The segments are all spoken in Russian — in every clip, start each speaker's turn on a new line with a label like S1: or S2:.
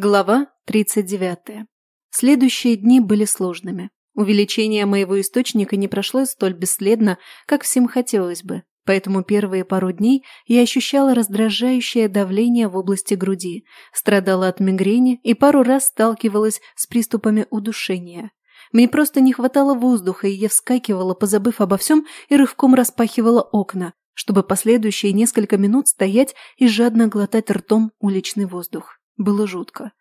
S1: Глава 39. Следующие дни были сложными. Увеличение моего источника не прошло столь бесследно, как всем хотелось бы, поэтому первые пару дней я ощущала раздражающее давление в области груди, страдала от мигрени и пару раз сталкивалась с приступами удушения. Мне просто не хватало воздуха, и я вскакивала, позабыв обо всем, и рывком распахивала окна, чтобы последующие несколько минут стоять и жадно глотать ртом уличный воздух. Было жутко.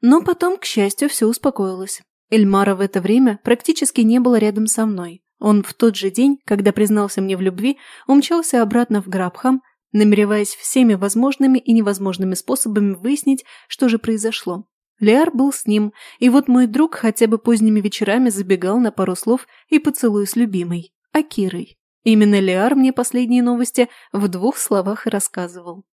S1: Но потом, к счастью, все успокоилось. Эльмара в это время практически не было рядом со мной. Он в тот же день, когда признался мне в любви, умчался обратно в Грабхам, намереваясь всеми возможными и невозможными способами выяснить, что же произошло. Лиар был с ним, и вот мой друг хотя бы поздними вечерами забегал на пару слов и поцелуй с любимой, Акирой. Именно Лиар мне последние новости в двух словах и рассказывал.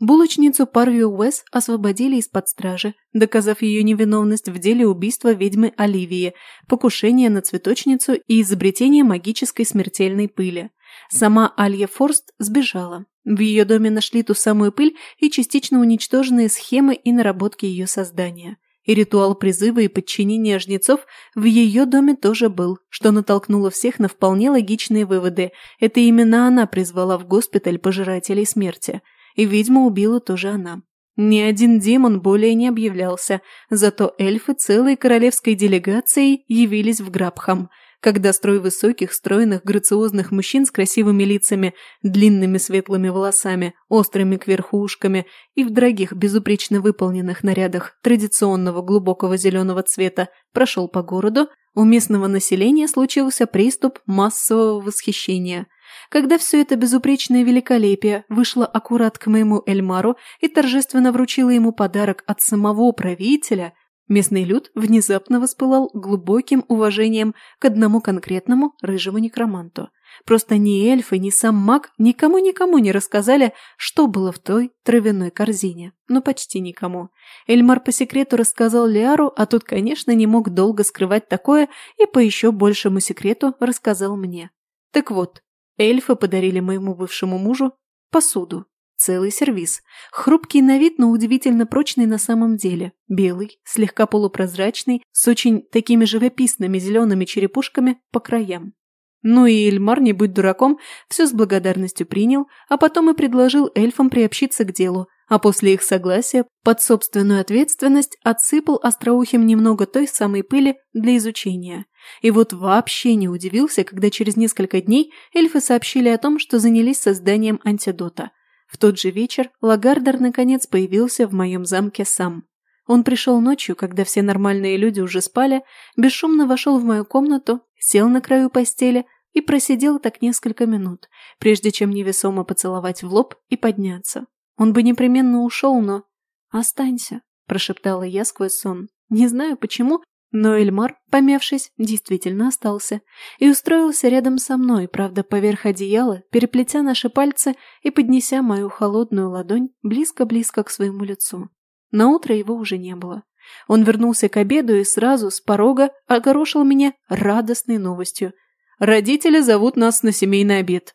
S1: Булочницу Парвию Уэс освободили из-под стражи, доказав ее невиновность в деле убийства ведьмы Оливии, покушения на цветочницу и изобретения магической смертельной пыли. Сама Алья Форст сбежала. В ее доме нашли ту самую пыль и частично уничтоженные схемы и наработки ее создания. И ритуал призыва и подчинения жнецов в ее доме тоже был, что натолкнуло всех на вполне логичные выводы. Это именно она призвала в госпиталь пожирателей смерти – и ведьму убила тоже она. Ни один демон более не объявлялся, зато эльфы целой королевской делегацией явились в Грабхам, когда строй высоких, стройных, грациозных мужчин с красивыми лицами, длинными светлыми волосами, острыми кверху ушками и в дорогих, безупречно выполненных нарядах традиционного глубокого зеленого цвета прошел по городу, у местного населения случился приступ массового восхищения – когда все это безупречное великолепие вышло аккурат к моему Эльмару и торжественно вручило ему подарок от самого правителя, местный люд внезапно воспылал глубоким уважением к одному конкретному рыжему некроманту. Просто ни эльфы, ни сам маг никому-никому не рассказали, что было в той травяной корзине. Ну, почти никому. Эльмар по секрету рассказал Лиару, а тот, конечно, не мог долго скрывать такое и по еще большему секрету рассказал мне. Так вот, Эльфы подарили моему бывшему мужу посуду. Целый сервиз. Хрупкий на вид, но удивительно прочный на самом деле. Белый, слегка полупрозрачный, с очень такими живописными зелеными черепушками по краям. Ну и Эльмар, не будь дураком, все с благодарностью принял, а потом и предложил эльфам приобщиться к делу, а после их согласия под собственную ответственность отсыпал остроухим немного той самой пыли для изучения. И вот вообще не удивился, когда через несколько дней эльфы сообщили о том, что занялись созданием антидота. В тот же вечер Лагардер наконец появился в моем замке сам. Он пришел ночью, когда все нормальные люди уже спали, бесшумно вошел в мою комнату, сел на краю постели и просидел так несколько минут, прежде чем невесомо поцеловать в лоб и подняться. Он бы непременно ушел, но... «Останься», – прошептала я сквозь сон. Не знаю почему, но Эльмар, помявшись, действительно остался и устроился рядом со мной, правда, поверх одеяла, переплетя наши пальцы и поднеся мою холодную ладонь близко-близко к своему лицу. На утро его уже не было. Он вернулся к обеду и сразу с порога огорошил меня радостной новостью. «Родители зовут нас на семейный обед».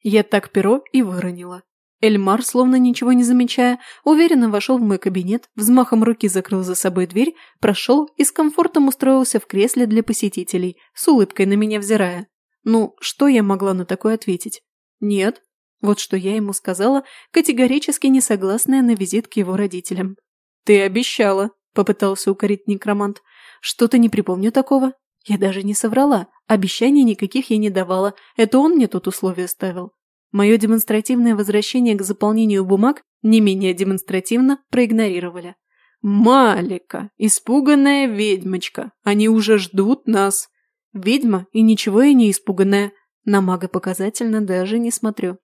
S1: Я так перо и выронила. Эльмар, словно ничего не замечая, уверенно вошел в мой кабинет, взмахом руки закрыл за собой дверь, прошел и с комфортом устроился в кресле для посетителей, с улыбкой на меня взирая. Ну, что я могла на такое ответить? Нет. Вот что я ему сказала, категорически не согласная на визит к его родителям. «Ты обещала», – попытался укорить некромант. «Что-то не припомню такого. Я даже не соврала. Обещаний никаких я не давала. Это он мне тут условия ставил. Мое демонстративное возвращение к заполнению бумаг не менее демонстративно проигнорировали. «Малика, испуганная ведьмочка, они уже ждут нас!» «Ведьма, и ничего я не испуганная. На мага показательно даже не смотрю.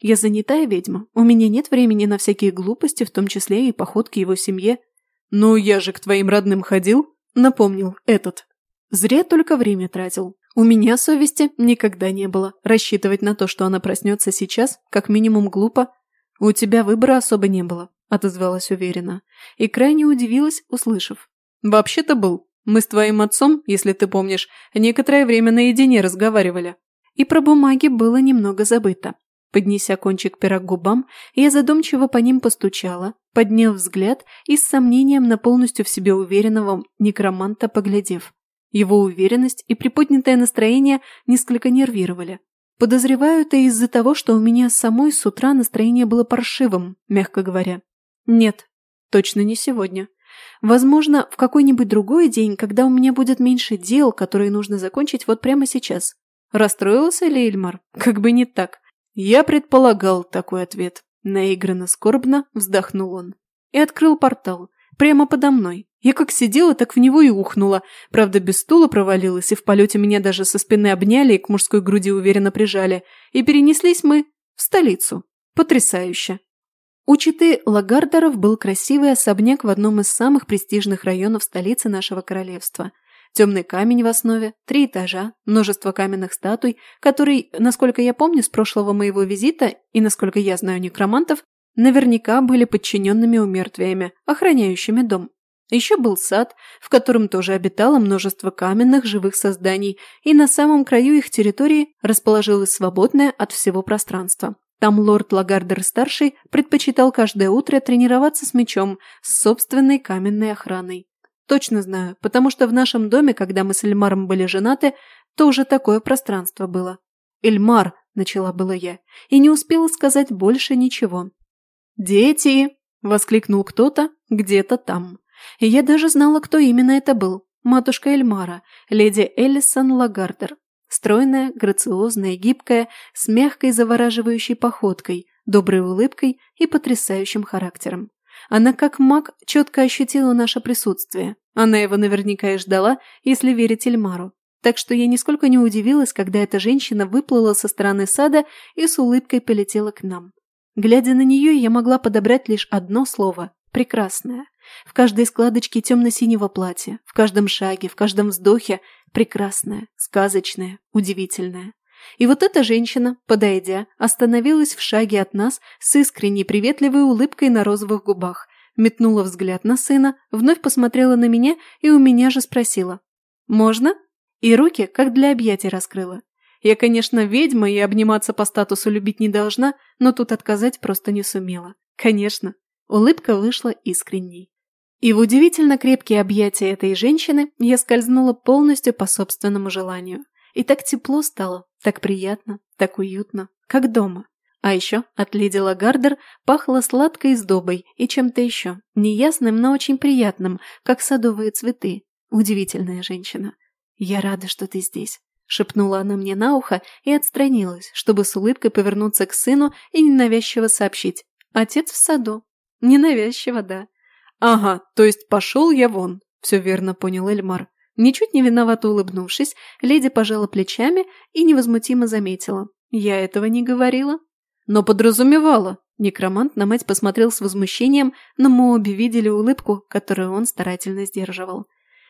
S1: Я занятая ведьма, у меня нет времени на всякие глупости, в том числе и походки его семье. «Ну, я же к твоим родным ходил», — напомнил этот. Зря только время тратил. У меня совести никогда не было. Рассчитывать на то, что она проснется сейчас, как минимум глупо. У тебя выбора особо не было, отозвалась уверенно. И крайне удивилась, услышав. Вообще-то был. Мы с твоим отцом, если ты помнишь, некоторое время наедине разговаривали. И про бумаги было немного забыто. Поднеся кончик пера к губам, я задумчиво по ним постучала, подняв взгляд и с сомнением на полностью в себе уверенного некроманта поглядев. Его уверенность и приподнятое настроение несколько нервировали. Подозреваю это из-за того, что у меня самой с утра настроение было паршивым, мягко говоря. Нет, точно не сегодня. Возможно, в какой-нибудь другой день, когда у меня будет меньше дел, которые нужно закончить вот прямо сейчас. Расстроился ли Эльмар? Как бы не так. Я предполагал такой ответ. Наигранно скорбно вздохнул он. И открыл портал. Прямо подо мной. Я как сидела, так в него и ухнула. Правда, без стула провалилась, и в полете меня даже со спины обняли и к мужской груди уверенно прижали. И перенеслись мы в столицу. Потрясающе. У Читы Лагардеров был красивый особняк в одном из самых престижных районов столицы нашего королевства. Темный камень в основе, три этажа, множество каменных статуй, который, насколько я помню с прошлого моего визита и насколько я знаю некромантов, наверняка были подчиненными умертвиями, охраняющими дом. Еще был сад, в котором тоже обитало множество каменных живых созданий, и на самом краю их территории расположилось свободное от всего пространство. Там лорд Лагардер-старший предпочитал каждое утро тренироваться с мечом, с собственной каменной охраной. Точно знаю, потому что в нашем доме, когда мы с Эльмаром были женаты, тоже такое пространство было. «Эльмар», – начала было я, и не успела сказать больше ничего. «Дети!» – воскликнул кто-то где-то там. И я даже знала, кто именно это был. Матушка Эльмара, леди Эллисон Лагардер. Стройная, грациозная, гибкая, с мягкой завораживающей походкой, доброй улыбкой и потрясающим характером. Она как маг четко ощутила наше присутствие. Она его наверняка и ждала, если верить Эльмару. Так что я нисколько не удивилась, когда эта женщина выплыла со стороны сада и с улыбкой полетела к нам. Глядя на нее, я могла подобрать лишь одно слово – прекрасное. В каждой складочке темно-синего платья, в каждом шаге, в каждом вздохе прекрасное, сказочное, удивительное. И вот эта женщина, подойдя, остановилась в шаге от нас с искренней приветливой улыбкой на розовых губах, метнула взгляд на сына, вновь посмотрела на меня и у меня же спросила «Можно?» И руки, как для объятий, раскрыла. Я, конечно, ведьма и обниматься по статусу любить не должна, но тут отказать просто не сумела. Конечно. Улыбка вышла искренней. И в удивительно крепкие объятия этой женщины я скользнула полностью по собственному желанию. И так тепло стало, так приятно, так уютно, как дома. А еще от леди Лагардер пахло сладкой сдобой и чем-то еще, неясным, но очень приятным, как садовые цветы. Удивительная женщина. «Я рада, что ты здесь», — шепнула она мне на ухо и отстранилась, чтобы с улыбкой повернуться к сыну и ненавязчиво сообщить. «Отец в саду». Ненавязчиво, да. «Ага, то есть пошел я вон», – все верно понял Эльмар. Ничуть не виновато улыбнувшись, леди пожала плечами и невозмутимо заметила. «Я этого не говорила». «Но подразумевала». Некромант на мать посмотрел с возмущением, но мы обе видели улыбку, которую он старательно сдерживал.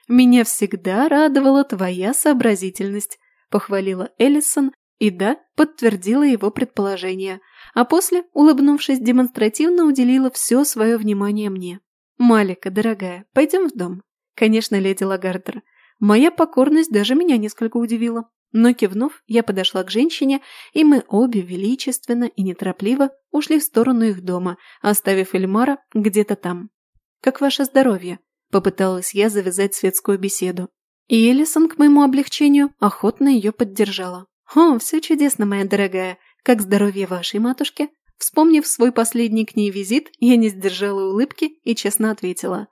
S1: «Меня всегда радовала твоя сообразительность», – похвалила Эллисон и да, подтвердила его предположение, а после, улыбнувшись, демонстративно уделила все свое внимание мне. «Малика, дорогая, пойдем в дом». «Конечно, леди Лагардер. Моя покорность даже меня несколько удивила. Но кивнув, я подошла к женщине, и мы обе величественно и неторопливо ушли в сторону их дома, оставив Эльмара где-то там. «Как ваше здоровье?» – попыталась я завязать светскую беседу. И Элисон, к моему облегчению, охотно ее поддержала. «О, все чудесно, моя дорогая. Как здоровье вашей матушки?» Вспомнив свой последний к ней визит, я не сдержала улыбки и честно ответила.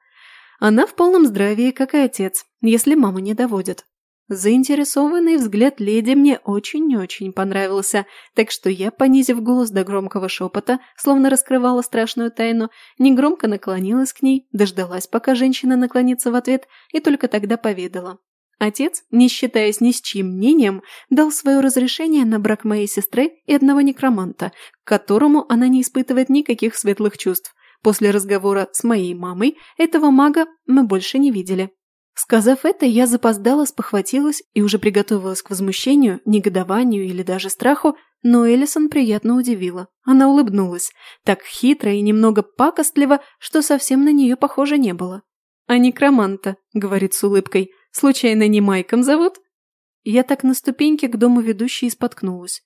S1: Она в полном здравии, как и отец, если маму не доводит. Заинтересованный взгляд леди мне очень-очень понравился, так что я, понизив голос до громкого шепота, словно раскрывала страшную тайну, негромко наклонилась к ней, дождалась, пока женщина наклонится в ответ, и только тогда поведала. Отец, не считаясь ни с чьим мнением, дал свое разрешение на брак моей сестры и одного некроманта, к которому она не испытывает никаких светлых чувств. После разговора с моей мамой этого мага мы больше не видели. Сказав это, я запоздала, спохватилась и уже приготовилась к возмущению, негодованию или даже страху, но Элисон приятно удивила. Она улыбнулась, так хитро и немного пакостливо, что совсем на нее похоже не было. «А некроманта», — говорит с улыбкой, — Случайно не Майком зовут?» Я так на ступеньке к дому ведущей споткнулась.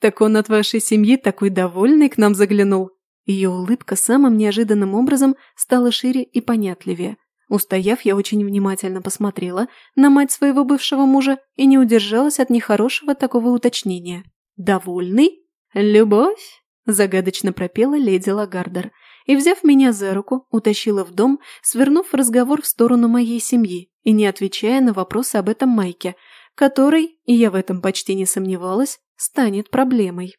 S1: Так он от вашей семьи такой довольный к нам заглянул». Ее улыбка самым неожиданным образом стала шире и понятливее. Устояв, я очень внимательно посмотрела на мать своего бывшего мужа и не удержалась от нехорошего такого уточнения. «Довольный? Любовь?» – загадочно пропела леди Лагардер и, взяв меня за руку, утащила в дом, свернув разговор в сторону моей семьи и не отвечая на вопросы об этом Майке, который, и я в этом почти не сомневалась, станет проблемой.